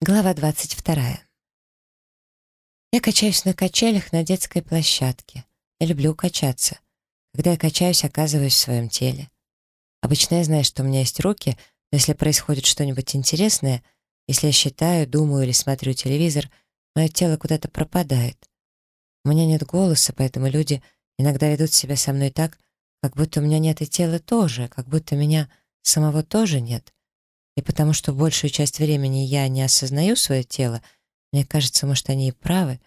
Глава 22. Я качаюсь на качелях на детской площадке. Я люблю качаться. Когда я качаюсь, оказываюсь в своем теле. Обычно я знаю, что у меня есть руки, но если происходит что-нибудь интересное, если я считаю, думаю или смотрю телевизор, мое тело куда-то пропадает. У меня нет голоса, поэтому люди иногда ведут себя со мной так, как будто у меня нет и тела тоже, как будто меня самого тоже нет. И потому что большую часть времени я не осознаю свое тело, мне кажется, может, они и правы,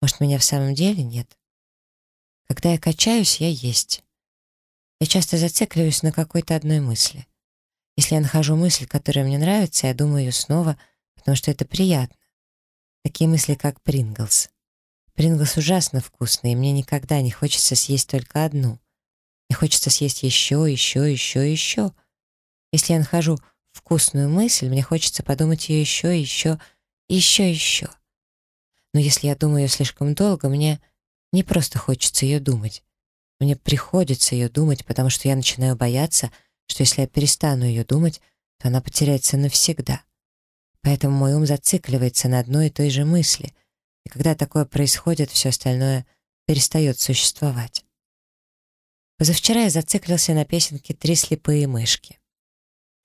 может, меня в самом деле нет. Когда я качаюсь, я есть. Я часто зацикливаюсь на какой-то одной мысли. Если я нахожу мысль, которая мне нравится, я думаю ее снова, потому что это приятно. Такие мысли, как Принглс. Принглс ужасно вкусный, и мне никогда не хочется съесть только одну. Мне хочется съесть еще, еще, еще, еще. Если я нахожу вкусную мысль, мне хочется подумать ее еще, еще, еще, еще. Но если я думаю ее слишком долго, мне не просто хочется ее думать. Мне приходится ее думать, потому что я начинаю бояться, что если я перестану ее думать, то она потеряется навсегда. Поэтому мой ум зацикливается на одной и той же мысли, и когда такое происходит, все остальное перестает существовать. Позавчера я зациклился на песенке «Три слепые мышки».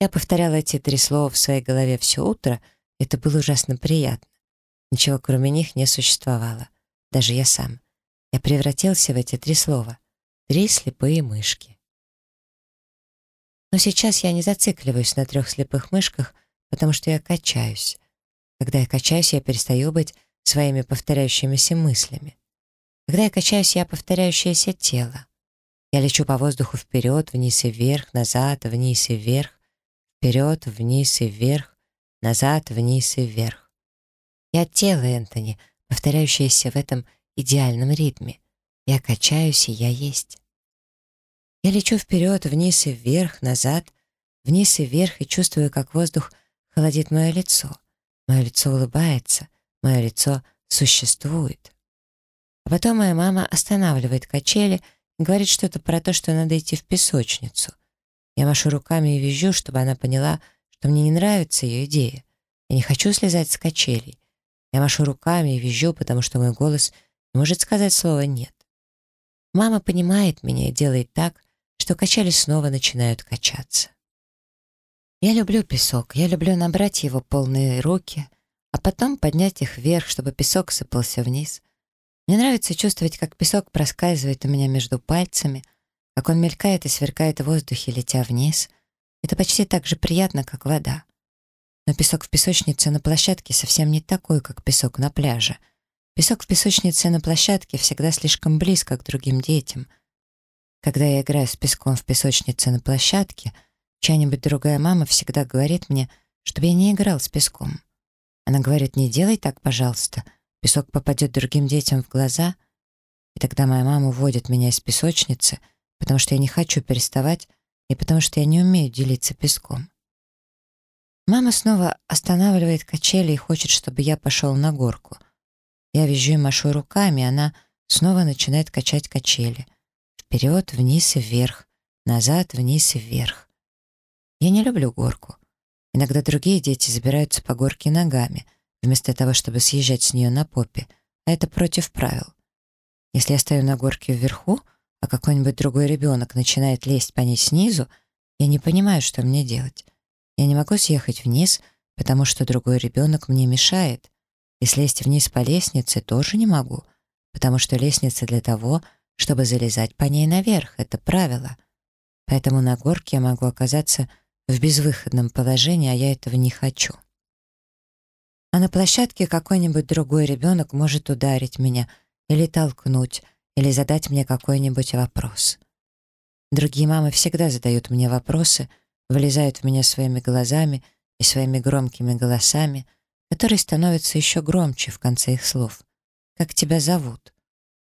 Я повторяла эти три слова в своей голове все утро, это было ужасно приятно. Ничего кроме них не существовало. Даже я сам. Я превратился в эти три слова. Три слепые мышки. Но сейчас я не зацикливаюсь на трех слепых мышках, потому что я качаюсь. Когда я качаюсь, я перестаю быть своими повторяющимися мыслями. Когда я качаюсь, я повторяющееся тело. Я лечу по воздуху вперед, вниз и вверх, назад, вниз и вверх. Вперед, вниз и вверх, назад, вниз и вверх. Я тело Энтони, повторяющееся в этом идеальном ритме. Я качаюсь, и я есть. Я лечу вперед, вниз и вверх, назад, вниз и вверх, и чувствую, как воздух холодит мое лицо. Мое лицо улыбается, мое лицо существует. А потом моя мама останавливает качели и говорит что-то про то, что надо идти в песочницу. Я машу руками и визжу, чтобы она поняла, что мне не нравится ее идея. Я не хочу слезать с качелей. Я машу руками и визжу, потому что мой голос не может сказать слово «нет». Мама понимает меня и делает так, что качели снова начинают качаться. Я люблю песок, я люблю набрать его полные руки, а потом поднять их вверх, чтобы песок сыпался вниз. Мне нравится чувствовать, как песок проскальзывает у меня между пальцами — как он мелькает и сверкает в воздухе, летя вниз. Это почти так же приятно, как вода. Но песок в песочнице на площадке совсем не такой, как песок на пляже. Песок в песочнице на площадке всегда слишком близко к другим детям. Когда я играю с песком в песочнице на площадке, чья-нибудь другая мама всегда говорит мне, чтобы я не играл с песком. Она говорит, не делай так, пожалуйста, песок попадет другим детям в глаза. И тогда моя мама уводит меня из песочницы — потому что я не хочу переставать и потому что я не умею делиться песком. Мама снова останавливает качели и хочет, чтобы я пошел на горку. Я визжу и машу руками, она снова начинает качать качели. Вперед, вниз и вверх, назад, вниз и вверх. Я не люблю горку. Иногда другие дети забираются по горке ногами, вместо того, чтобы съезжать с нее на попе, а это против правил. Если я стою на горке вверху, а какой-нибудь другой ребенок начинает лезть по ней снизу, я не понимаю, что мне делать. Я не могу съехать вниз, потому что другой ребенок мне мешает. И слезть вниз по лестнице тоже не могу, потому что лестница для того, чтобы залезать по ней наверх, это правило. Поэтому на горке я могу оказаться в безвыходном положении, а я этого не хочу. А на площадке какой-нибудь другой ребенок может ударить меня или толкнуть, или задать мне какой-нибудь вопрос. Другие мамы всегда задают мне вопросы, вылезают в меня своими глазами и своими громкими голосами, которые становятся еще громче в конце их слов. «Как тебя зовут?»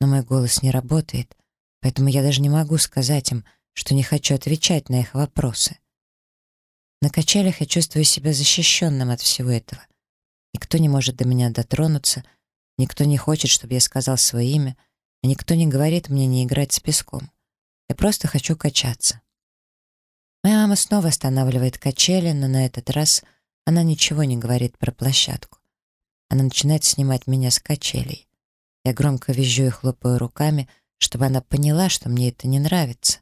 Но мой голос не работает, поэтому я даже не могу сказать им, что не хочу отвечать на их вопросы. На качелях я чувствую себя защищенным от всего этого. Никто не может до меня дотронуться, никто не хочет, чтобы я сказал свое имя — и никто не говорит мне не играть с песком. Я просто хочу качаться. Моя мама снова останавливает качели, но на этот раз Она ничего не говорит про площадку. Она начинает снимать меня с качелей. Я громко визжу и хлопаю руками, чтобы она поняла, что мне это не нравится.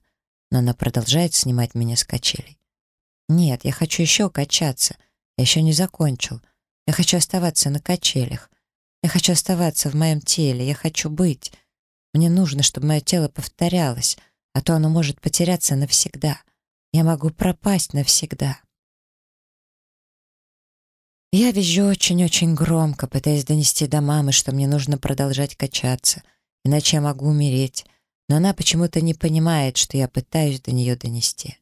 Но она продолжает снимать меня с качелей. Нет, я хочу еще качаться. Я еще не закончил. Я хочу оставаться на качелях. Я хочу оставаться в моем теле. Я хочу быть. Мне нужно, чтобы мое тело повторялось, а то оно может потеряться навсегда. Я могу пропасть навсегда. Я визжу очень-очень громко, пытаясь донести до мамы, что мне нужно продолжать качаться, иначе я могу умереть, но она почему-то не понимает, что я пытаюсь до нее донести.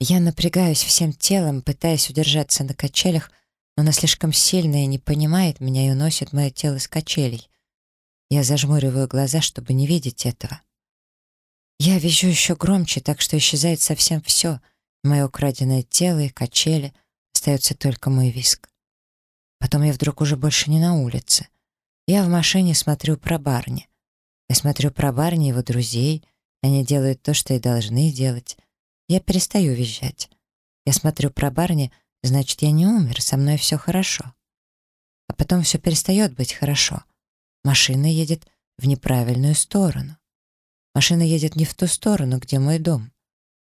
Я напрягаюсь всем телом, пытаясь удержаться на качелях, но она слишком сильная и не понимает меня и уносит мое тело с качелей. Я зажмуриваю глаза, чтобы не видеть этого. Я вижу еще громче, так что исчезает совсем все. Мое украденное тело и качели — остается только мой виск. Потом я вдруг уже больше не на улице. Я в машине смотрю про барни. Я смотрю про барни его друзей. Они делают то, что и должны делать. Я перестаю визжать. Я смотрю про барни, значит, я не умер, со мной все хорошо. А потом все перестает быть хорошо. Машина едет в неправильную сторону. Машина едет не в ту сторону, где мой дом.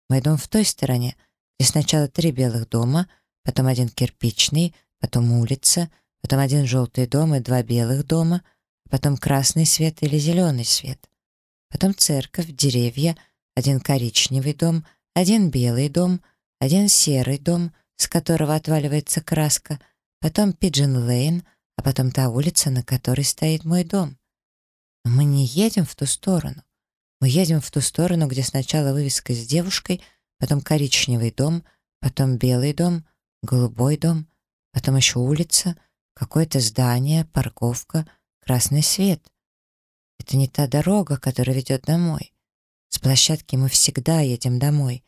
Мой дом в той стороне, где сначала три белых дома — потом один кирпичный, потом улица, потом один желтый дом и два белых дома, потом красный свет или зеленый свет, потом церковь, деревья, один коричневый дом, один белый дом, один серый дом, с которого отваливается краска, потом Пиджин-Лейн, а потом та улица, на которой стоит мой дом. Но мы не едем в ту сторону. Мы едем в ту сторону, где сначала вывеска с девушкой, потом коричневый дом, потом белый дом, голубой дом, потом еще улица, какое-то здание, парковка, красный свет. Это не та дорога, которая ведет домой. С площадки мы всегда едем домой,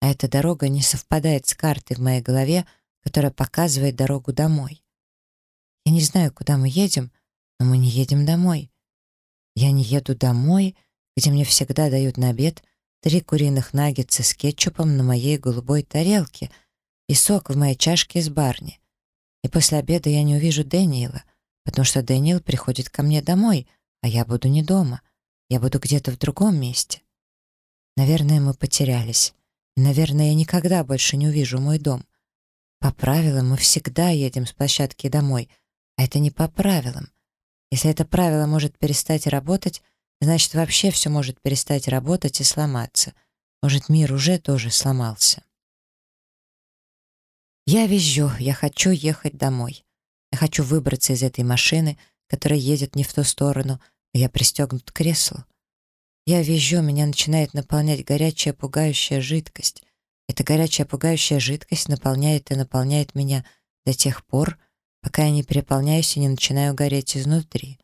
а эта дорога не совпадает с картой в моей голове, которая показывает дорогу домой. Не знаю, куда мы едем, но мы не едем домой. Я не еду домой, где мне всегда дают на обед три куриных наггетса с кетчупом на моей голубой тарелке — и сок в моей чашке из барни. И после обеда я не увижу Дэниела, потому что Дэниел приходит ко мне домой, а я буду не дома. Я буду где-то в другом месте. Наверное, мы потерялись. И, наверное, я никогда больше не увижу мой дом. По правилам мы всегда едем с площадки домой, а это не по правилам. Если это правило может перестать работать, значит, вообще все может перестать работать и сломаться. Может, мир уже тоже сломался. Я визжу, я хочу ехать домой. Я хочу выбраться из этой машины, которая едет не в ту сторону, но я пристегнут к креслу. Я визжу, меня начинает наполнять горячая пугающая жидкость. Эта горячая пугающая жидкость наполняет и наполняет меня до тех пор, пока я не переполняюсь и не начинаю гореть изнутри.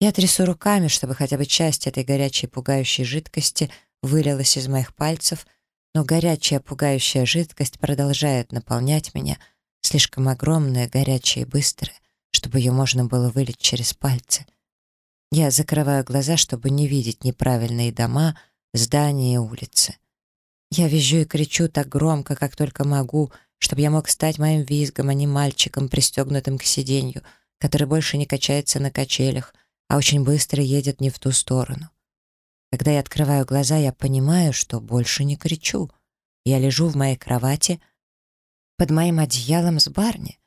Я трясу руками, чтобы хотя бы часть этой горячей пугающей жидкости вылилась из моих пальцев но горячая пугающая жидкость продолжает наполнять меня, слишком огромная, горячая и быстрая, чтобы ее можно было вылить через пальцы. Я закрываю глаза, чтобы не видеть неправильные дома, здания и улицы. Я визжу и кричу так громко, как только могу, чтобы я мог стать моим визгом, а не мальчиком, пристегнутым к сиденью, который больше не качается на качелях, а очень быстро едет не в ту сторону. Когда я открываю глаза, я понимаю, что больше не кричу. Я лежу в моей кровати под моим одеялом с барни.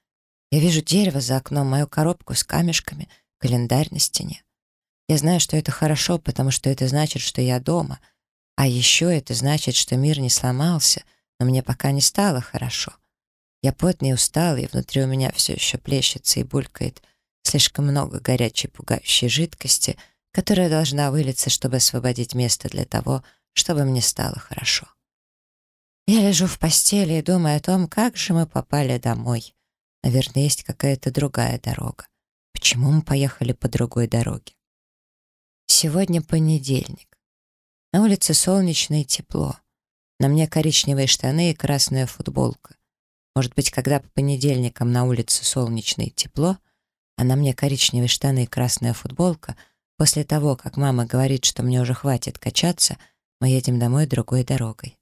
Я вижу дерево за окном, мою коробку с камешками, календарь на стене. Я знаю, что это хорошо, потому что это значит, что я дома. А еще это значит, что мир не сломался, но мне пока не стало хорошо. Я потный и усталый, и внутри у меня все еще плещется и булькает слишком много горячей пугающей жидкости — которая должна вылиться, чтобы освободить место для того, чтобы мне стало хорошо. Я лежу в постели и думаю о том, как же мы попали домой. Наверное, есть какая-то другая дорога. Почему мы поехали по другой дороге? Сегодня понедельник. На улице солнечно и тепло. На мне коричневые штаны и красная футболка. Может быть, когда по понедельникам на улице солнечно и тепло, а на мне коричневые штаны и красная футболка — После того, как мама говорит, что мне уже хватит качаться, мы едем домой другой дорогой.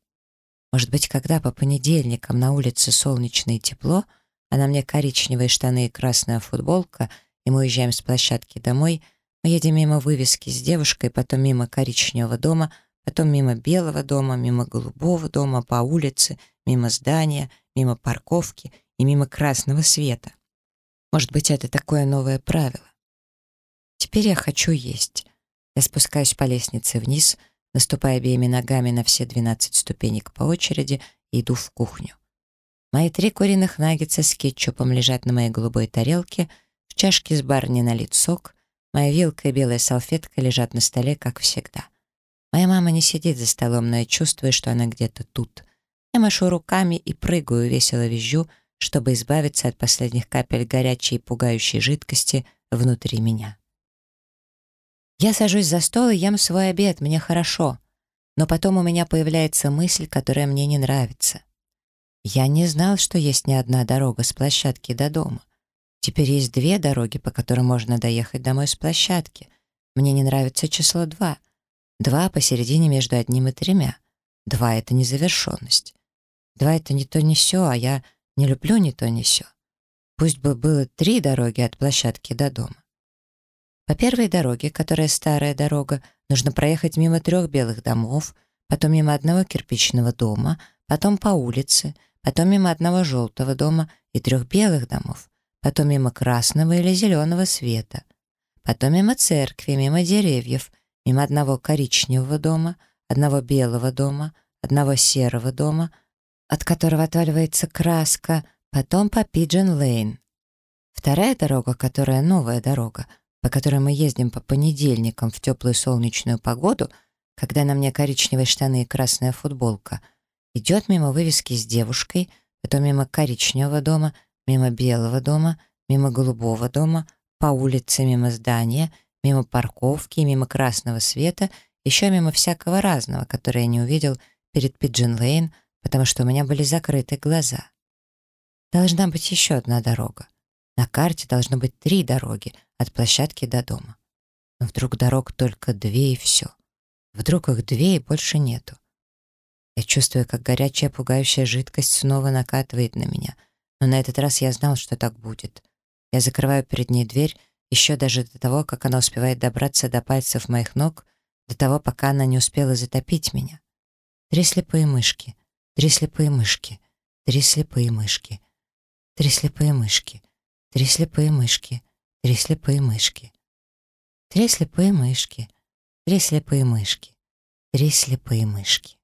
Может быть, когда по понедельникам на улице солнечно и тепло, а на мне коричневые штаны и красная футболка, и мы уезжаем с площадки домой, мы едем мимо вывески с девушкой, потом мимо коричневого дома, потом мимо белого дома, мимо голубого дома, по улице, мимо здания, мимо парковки и мимо красного света. Может быть, это такое новое правило. Теперь я хочу есть. Я спускаюсь по лестнице вниз, наступая обеими ногами на все 12 ступенек по очереди и иду в кухню. Мои три куриных наггетса с кетчупом лежат на моей голубой тарелке, в чашке с барни налит сок, моя вилка и белая салфетка лежат на столе, как всегда. Моя мама не сидит за столом, но я чувствую, что она где-то тут. Я машу руками и прыгаю, весело визжу, чтобы избавиться от последних капель горячей и пугающей жидкости внутри меня. Я сажусь за стол и ем свой обед, мне хорошо. Но потом у меня появляется мысль, которая мне не нравится. Я не знал, что есть не одна дорога с площадки до дома. Теперь есть две дороги, по которым можно доехать домой с площадки. Мне не нравится число два. Два посередине между одним и тремя. Два — это незавершенность. Два — это не то, не сё, а я не люблю не то, не сё. Пусть бы было три дороги от площадки до дома. По первой дороге, которая старая дорога, нужно проехать мимо трех белых домов, потом мимо одного кирпичного дома, потом по улице, потом мимо одного желтого дома и трех белых домов, потом мимо красного или зеленого света, потом мимо церкви, мимо деревьев, мимо одного коричневого дома, одного белого дома, одного серого дома, от которого отваливается краска, потом по Пиджин-Лейн. Вторая дорога, которая новая дорога, по которой мы ездим по понедельникам в теплую солнечную погоду, когда на мне коричневые штаны и красная футболка, идет мимо вывески с девушкой, потом мимо коричневого дома, мимо белого дома, мимо голубого дома, по улице мимо здания, мимо парковки, мимо красного света, еще мимо всякого разного, которое я не увидел перед Пиджин-Лейн, потому что у меня были закрыты глаза. Должна быть еще одна дорога. На карте должно быть три дороги от площадки до дома. Но вдруг дорог только две и все. Вдруг их две и больше нету. Я чувствую, как горячая пугающая жидкость снова накатывает на меня. Но на этот раз я знал, что так будет. Я закрываю перед ней дверь еще даже до того, как она успевает добраться до пальцев моих ног, до того, пока она не успела затопить меня. Три слепые мышки, три слепые мышки, три слепые мышки, три слепые мышки. Три слепые мышки, три слепые мышки. Три слепые мышки, три слепые мышки, три слепые мышки.